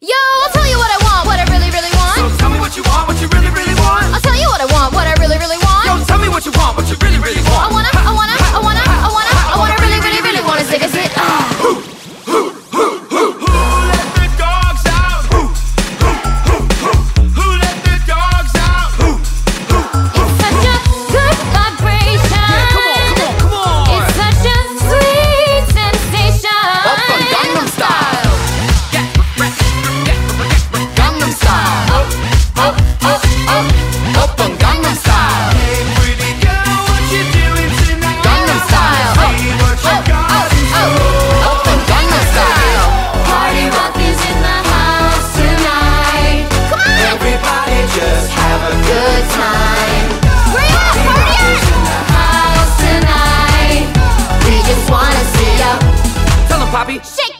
Yo, Poppy. Shake